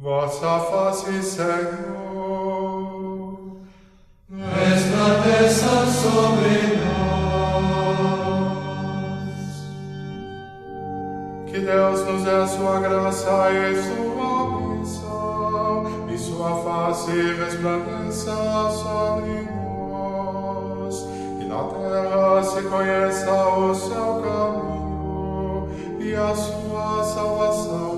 Vossa face, Senhor, resplandeça sobre nós. Que Deus nos dê a sua graça e sua bênção, e sua face resplandeça sobre nós. Que na terra se conheça o seu caminho e a sua salvação.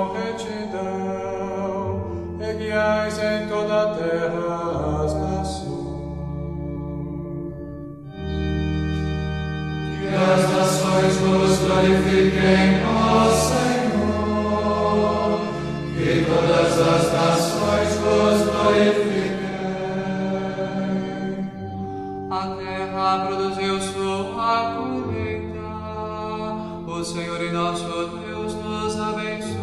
Os nos glorifiquem, ó Senhor, que todas as nações vos glorifiquem. A terra produziu sua colheita, o Senhor e nosso Deus nos abençoa.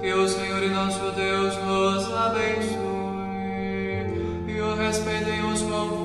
Que o Senhor e nosso Deus nos abençoe e o respeitem os povos.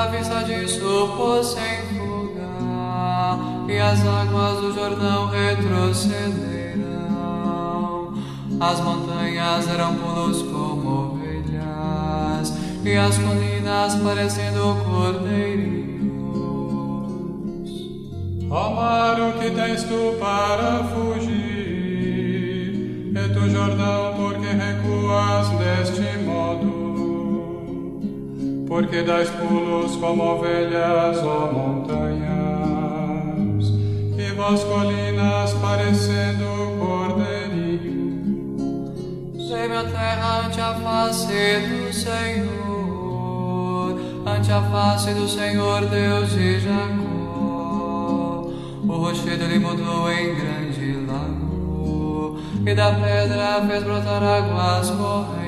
A vista disso fossem fuga, e as águas do Jordão retrocederão. As montanhas eram pulos como ovelhas, e as colinas parecendo cordeirinhos. Ó mar, o que tens tu para fugir? E tu, Jordão, por que recuas deste modo? Porque dás pulos como ovelhas, ó montanhas, e vós, colinas, parecendo cordeirinhos. Geme a terra ante a face do Senhor, ante a face do Senhor Deus de Jacó. O rochedo ele mudou em grande lago, e da pedra fez brotar águas correntes.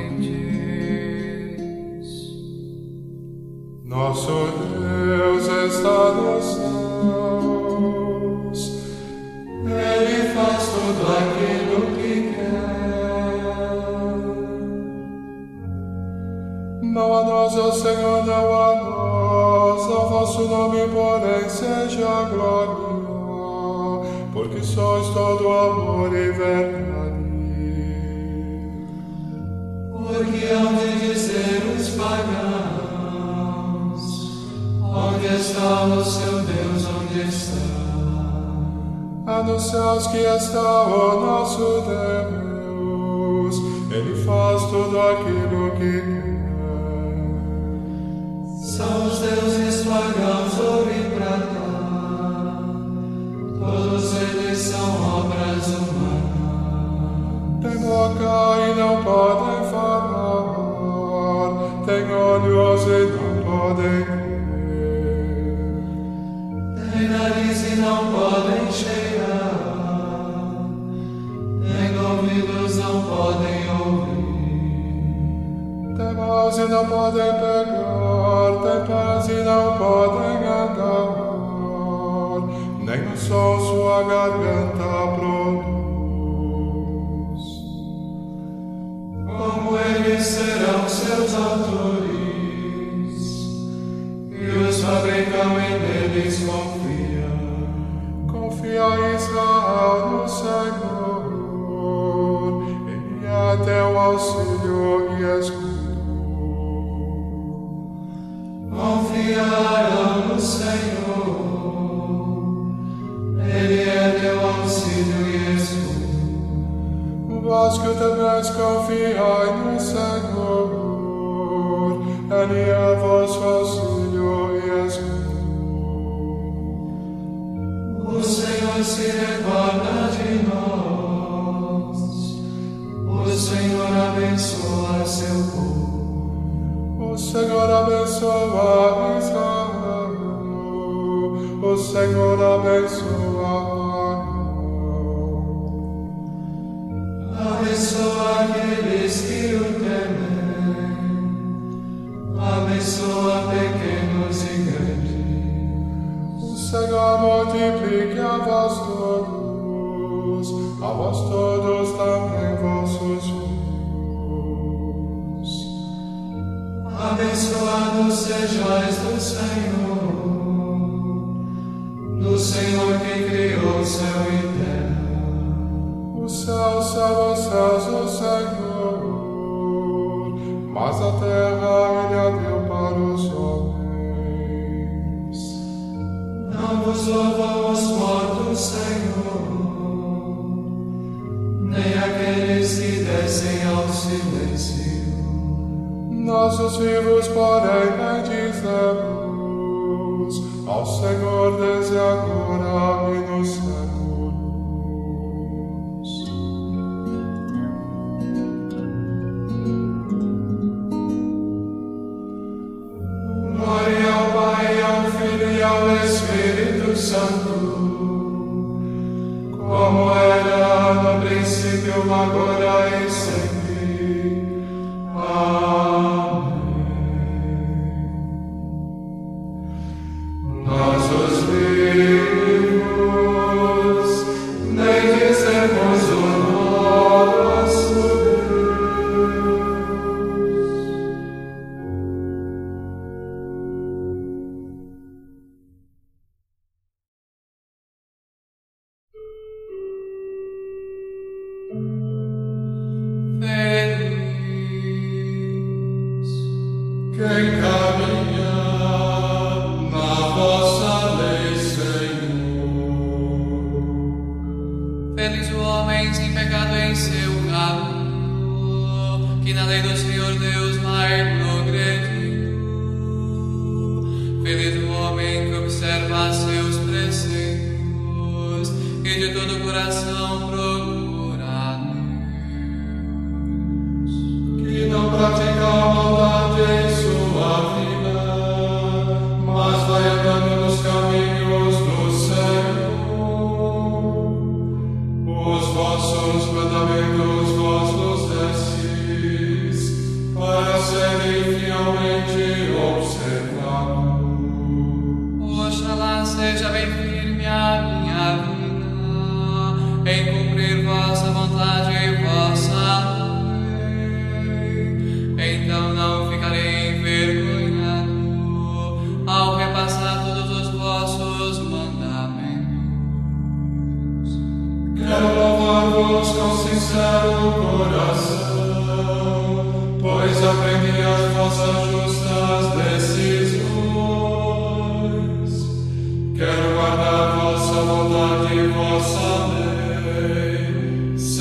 Nosso Deus está nos céus, Ele faz tudo aquilo que quer. Não a nós, ó Senhor, não a nós, ao vosso nome, porém, seja a glória, porque sois todo amor e verdade. Porque hão de dizer os pagãos: Onde está o seu Deus? Onde está? Céus que está o nosso Deus, Ele faz tudo aquilo que quer. Podem pegar, tem pés e não podem andar, nem o som sua garganta o Senhor abençoa Abençoa aqueles que o temem, abençoa pequenos e grandes. O Senhor multiplique a vós todos, a vós todos também vossos filhos. Abençoados sejais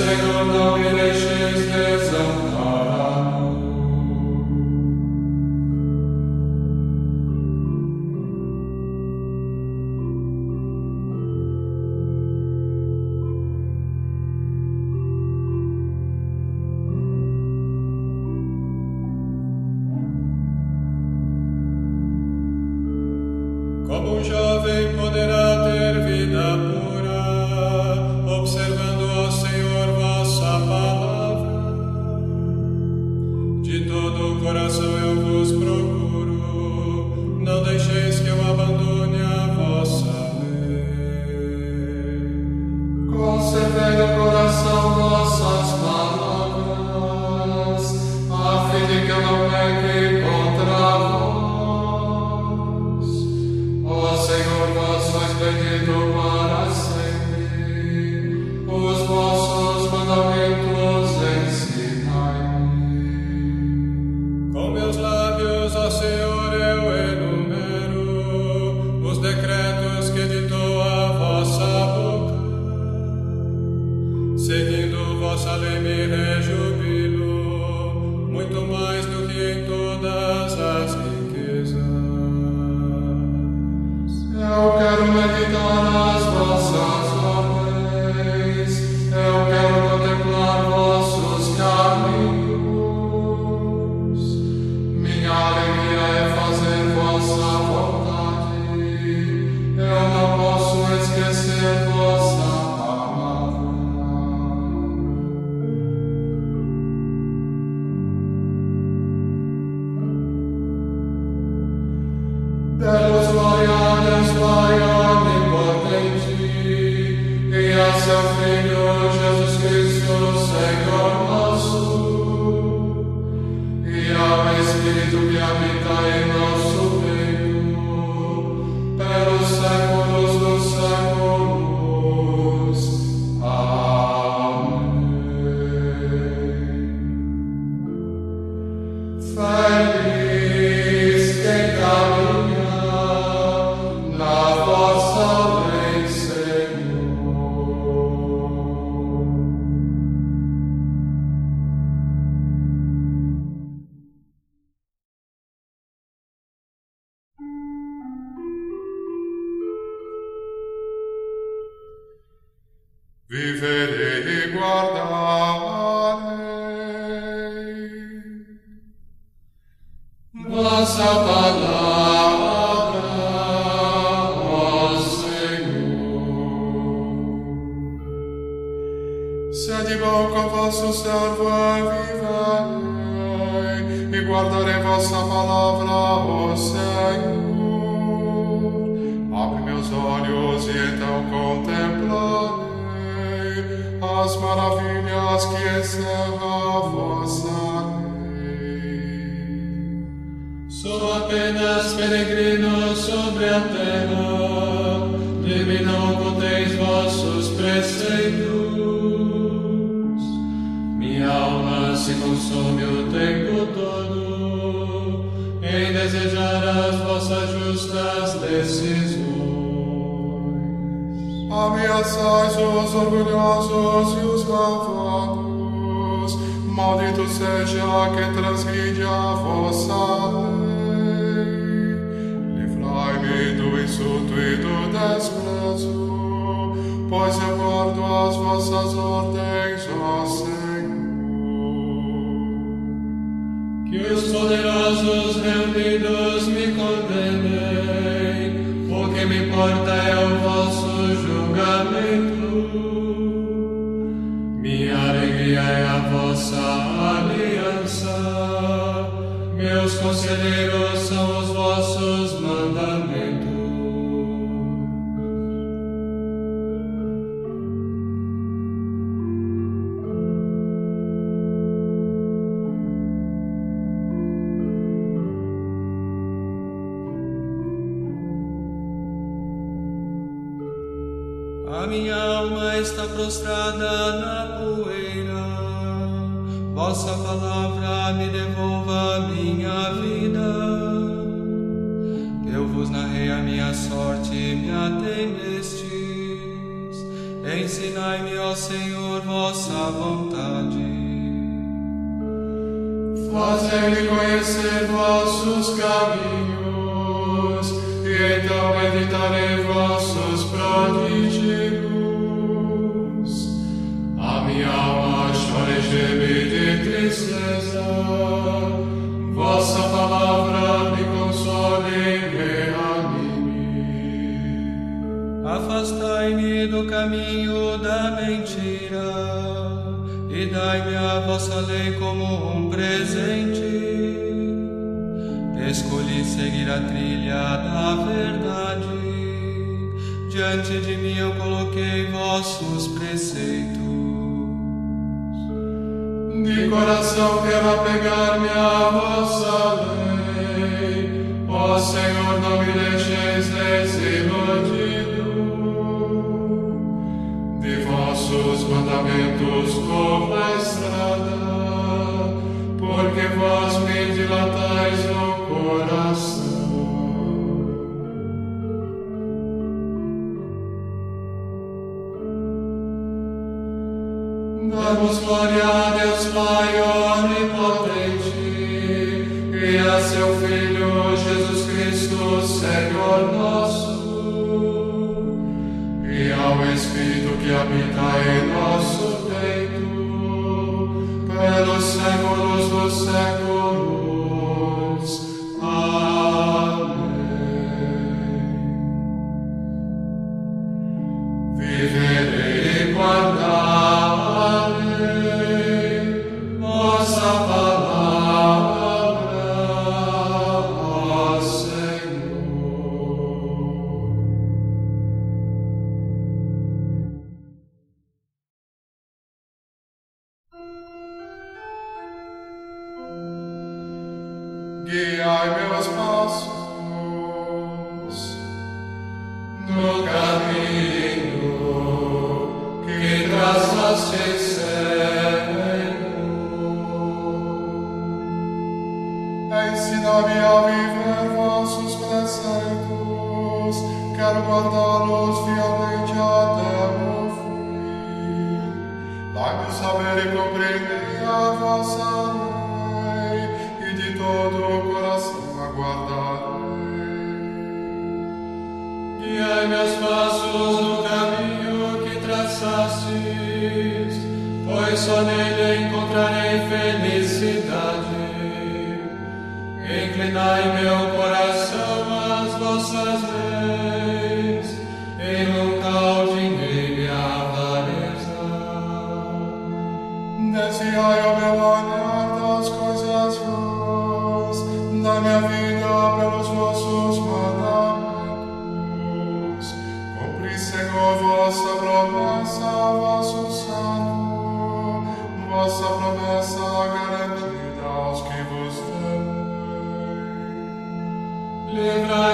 Señor, no apenas peregrinos sobre a terra, de mim não conteis vossos preceitos. Minha alma se consome o tempo todo em desejar as vossas justas decisões. Ameaçais os orgulhosos e os malvados, maldito seja quem transgride a vossa lei. Livrai-me do insulto e do desprezo, pois eu guardo as vossas ordens, ó Senhor. Que os poderosos reunidos me condenem, o que me importa é o vosso julgamento. Minha alegria é a vossa aliança, meus conselheiros são os vossos prostrada na poeira. Vossa palavra me devolva a minha vida. Eu vos narrei a minha sorte, me atendestes. Ensinai-me, ó Senhor, vossa vontade. Fazei-me conhecer vossos caminhos, e então meditarei vossos prodígios. Afastai-me do caminho da mentira e dai-me a vossa lei como um presente. Escolhi seguir a trilha da verdade. Diante de mim eu coloquei vossos preceitos. De coração quero apegar-me à vossa lei. Ó Senhor, não me deixeis desiludido. De vossos mandamentos corro a estrada, porque vós me dilatais no coração. Damos glória Pai onipotente e a seu Filho Jesus Cristo, Senhor nosso, e ao Espírito que habita em nosso peito, pelos séculos dos séculos.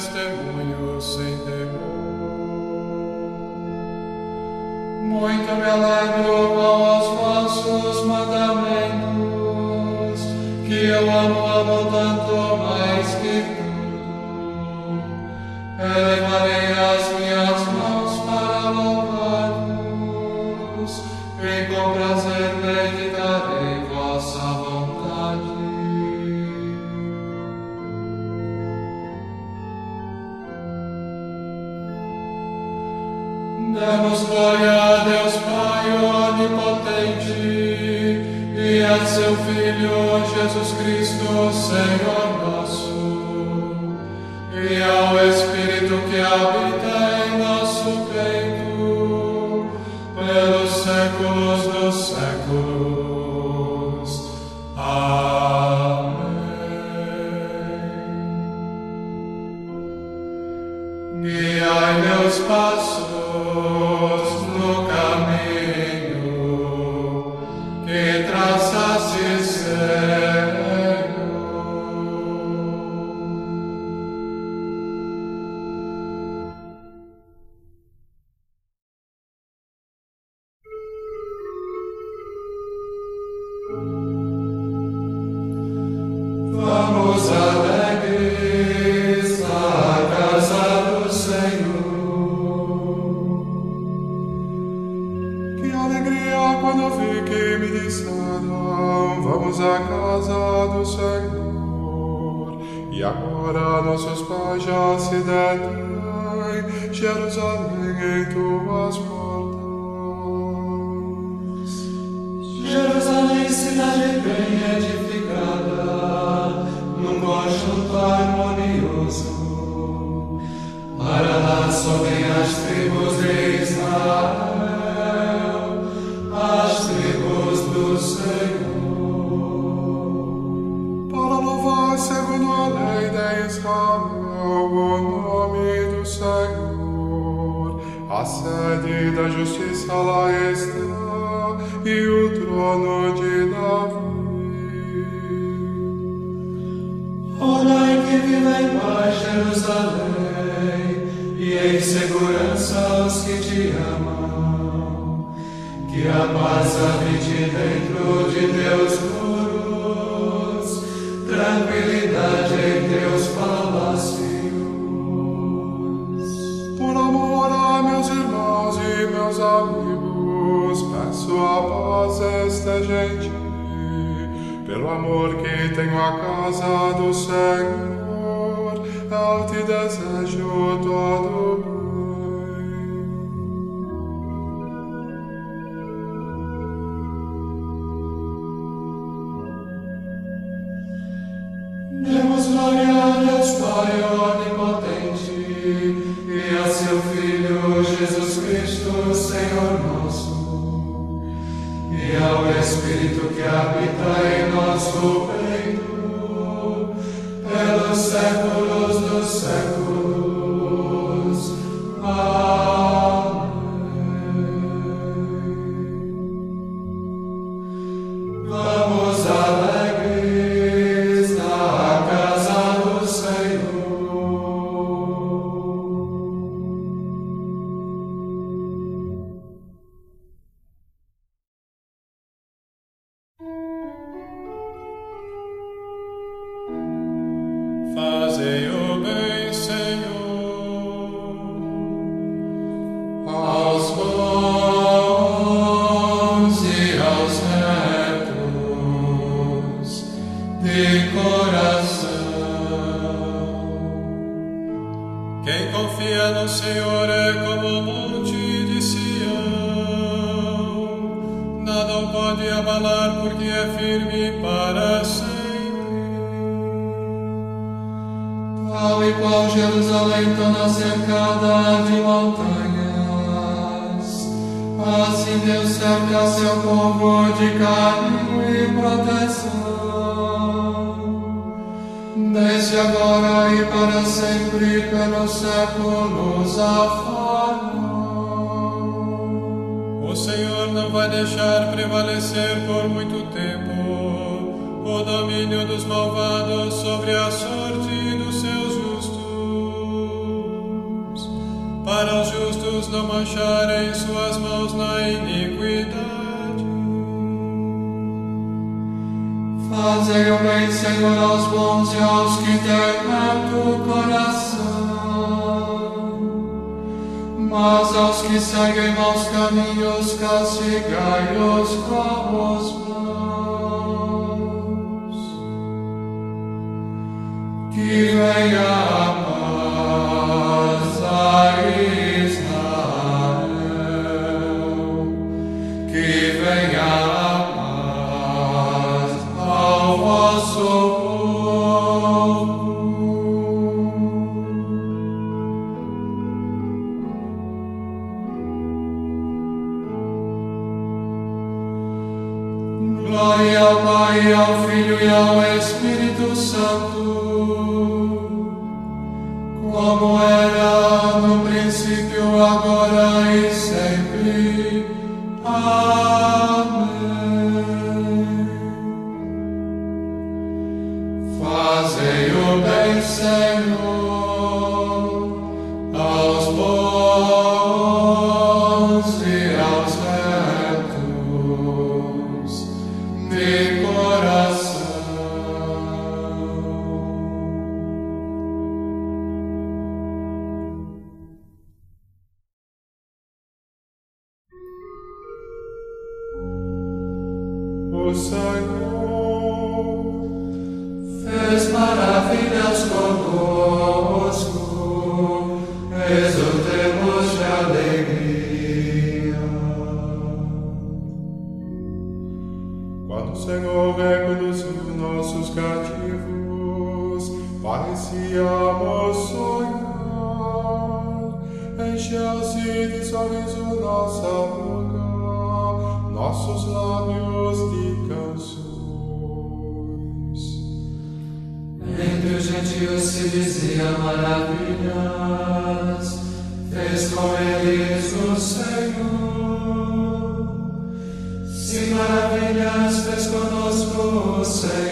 testemunho sem temor. Muito me alegro com os vossos mandamentos, que eu amo, amo tanto mais que seu Filho Jesus Cristo, Senhor nosso, e ao Espírito que habita quando vi que me disseram, vamos à casa do Senhor. E agora nossos pais já se detêm, Jerusalém em tuas portas. Jerusalém, cidade bem edificada, num conjunto harmonioso. Para lá só as tribos de Israel, as tribos do Senhor. Para louvar segundo a lei de Israel o nome do Senhor. A sede da justiça lá está e o trono de Davi. Orai que viva em Jerusalém e em segurança os que te amam. Que a paz habite dentro de teus muros, tranquilidade em teus palácios. Por amor a meus irmãos e meus amigos, peço a paz esteja em ti. Pelo amor que tenho à casa do Senhor, eu te desejo todo bem. E a seu Filho Jesus Cristo, Senhor nosso, e ao Espírito que habita em nosso peito, domínio dos malvados sobre a sorte dos seus justos, para os justos não mancharem suas mãos na iniquidade. Fazei o bem, Senhor, aos bons e aos que têm reto coração. Mas aos que seguem maus caminhos, castigai-os com os Glória ao Pai, ao Filho e ao Espírito Santo, como era no princípio, agora O Senhor Fez maravilhas maravilhas, fez com eles o Senhor. Se maravilhas fez conosco o Senhor,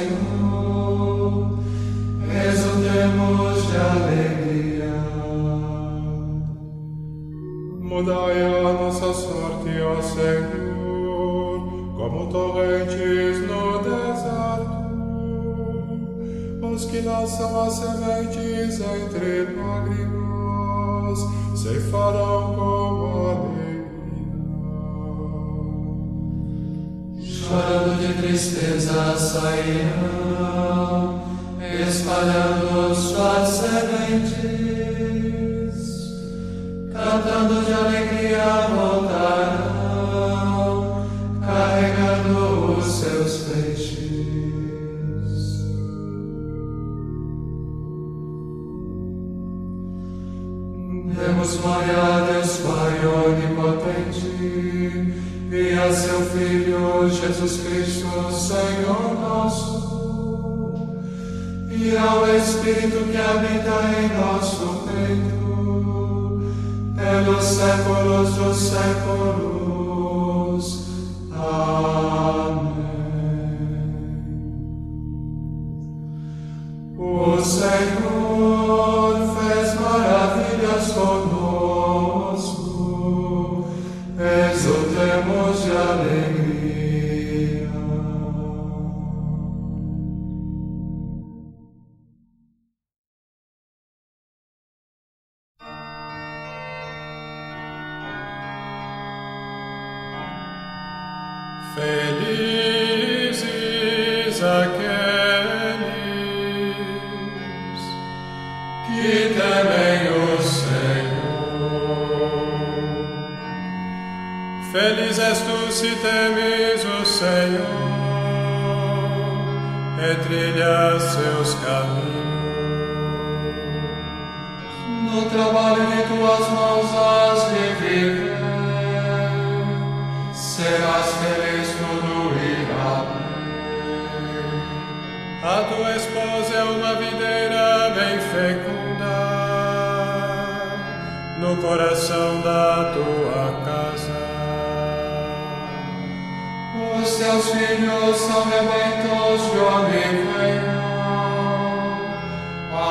Demos glória a Deus Pai onipotente e a seu Filho Jesus Cristo, Senhor nosso, e ao Espírito que habita em nosso peito, pelos séculos dos séculos. Amém.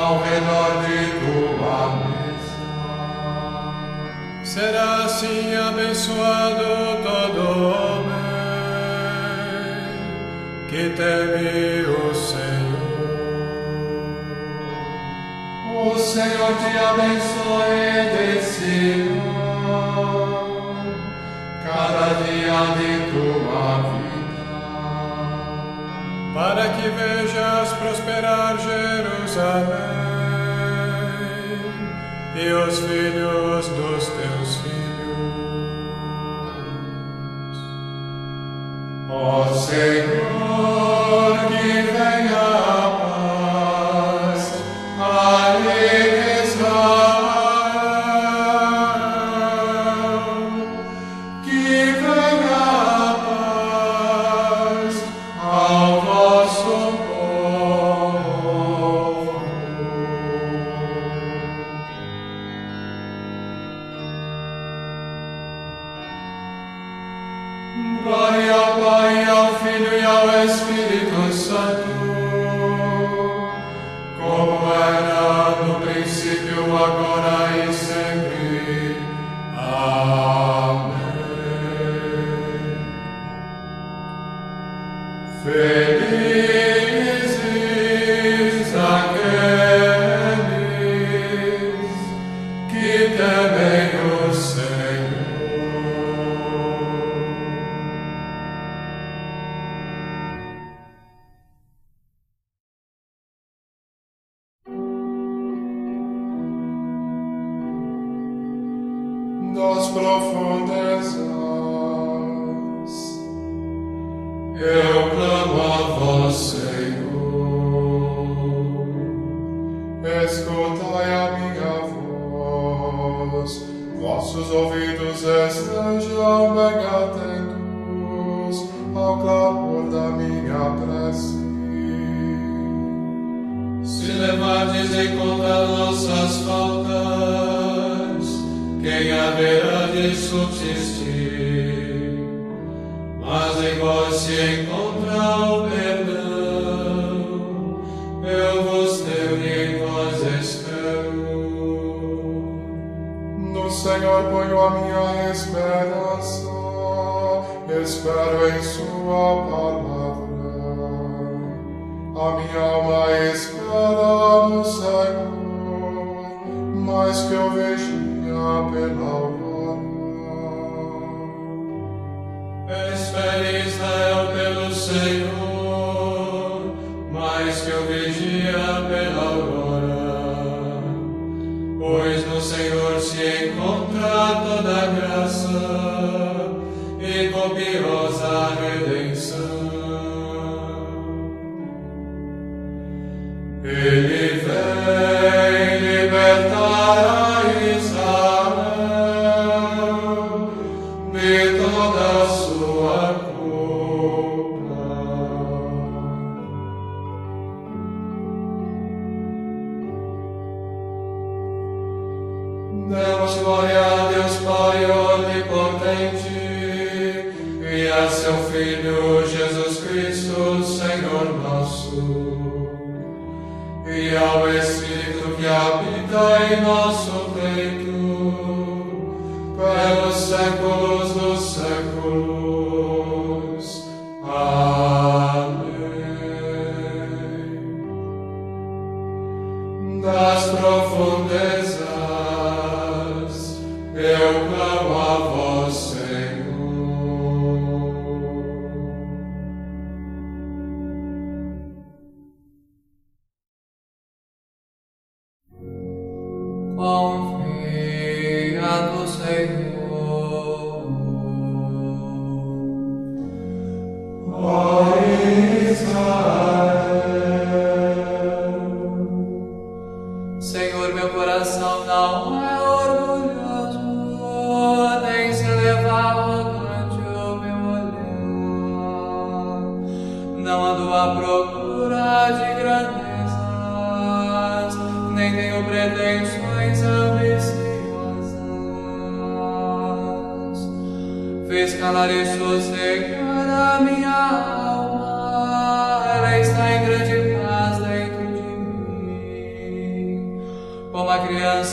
ao redor de tua mesa, será assim abençoado todo homem que teve o Senhor. O Senhor te abençoe de si, cada dia de tua vida para que vejas prosperar Jerusalém e os filhos dos teus filhos. Ó Senhor, que venha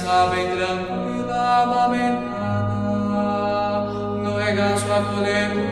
a desejou para que fosse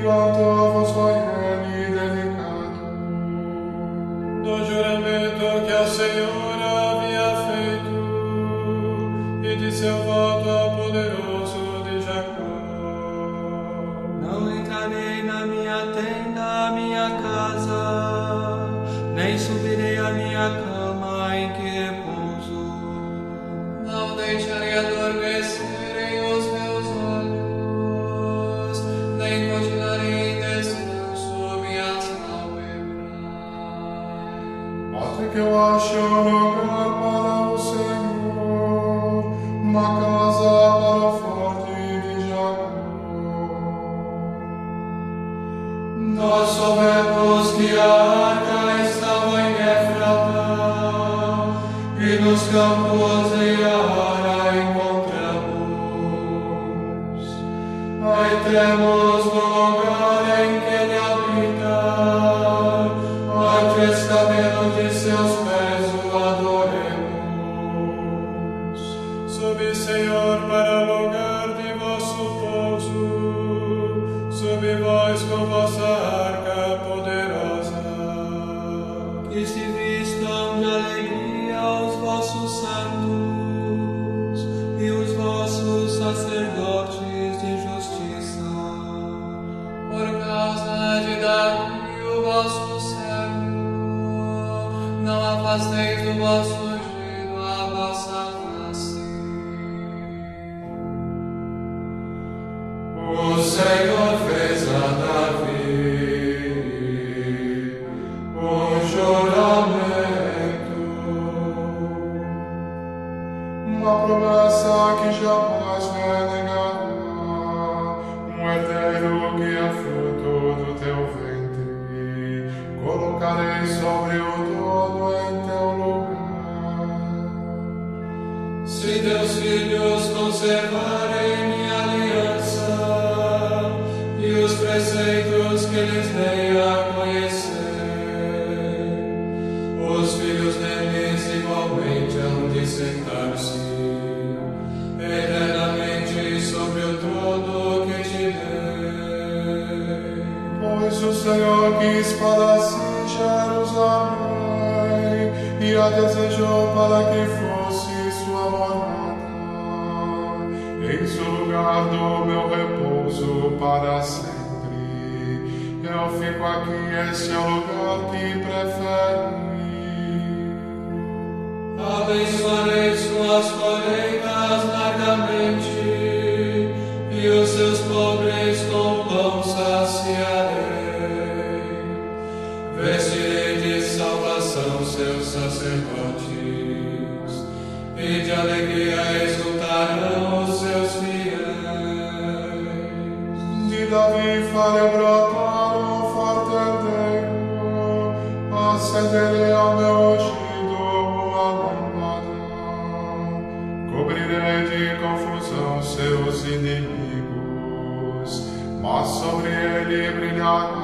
sua say, seus inimigos, mas sobre ele brilhará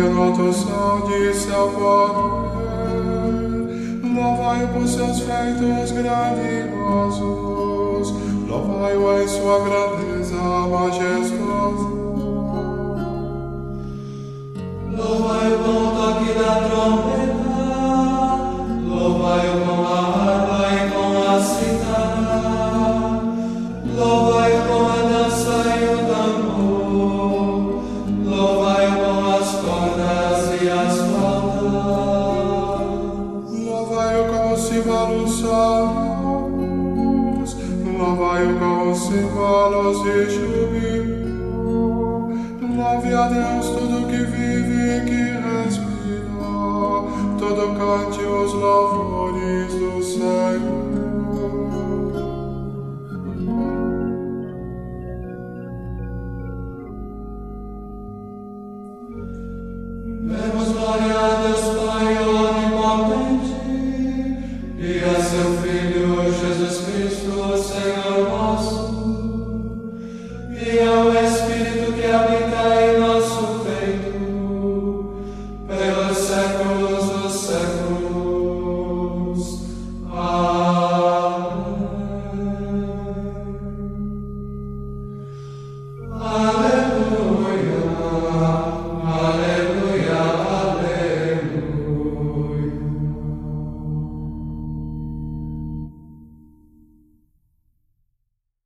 rotos de seu Louvai por seus feitos grandiosos, louvai-o em sua grandeza majestosa. Louvai-o com o toque da trombeta, louvai-o com a de júbilo. Louve a Deus tudo que vive e que respira, todo cante os louvores.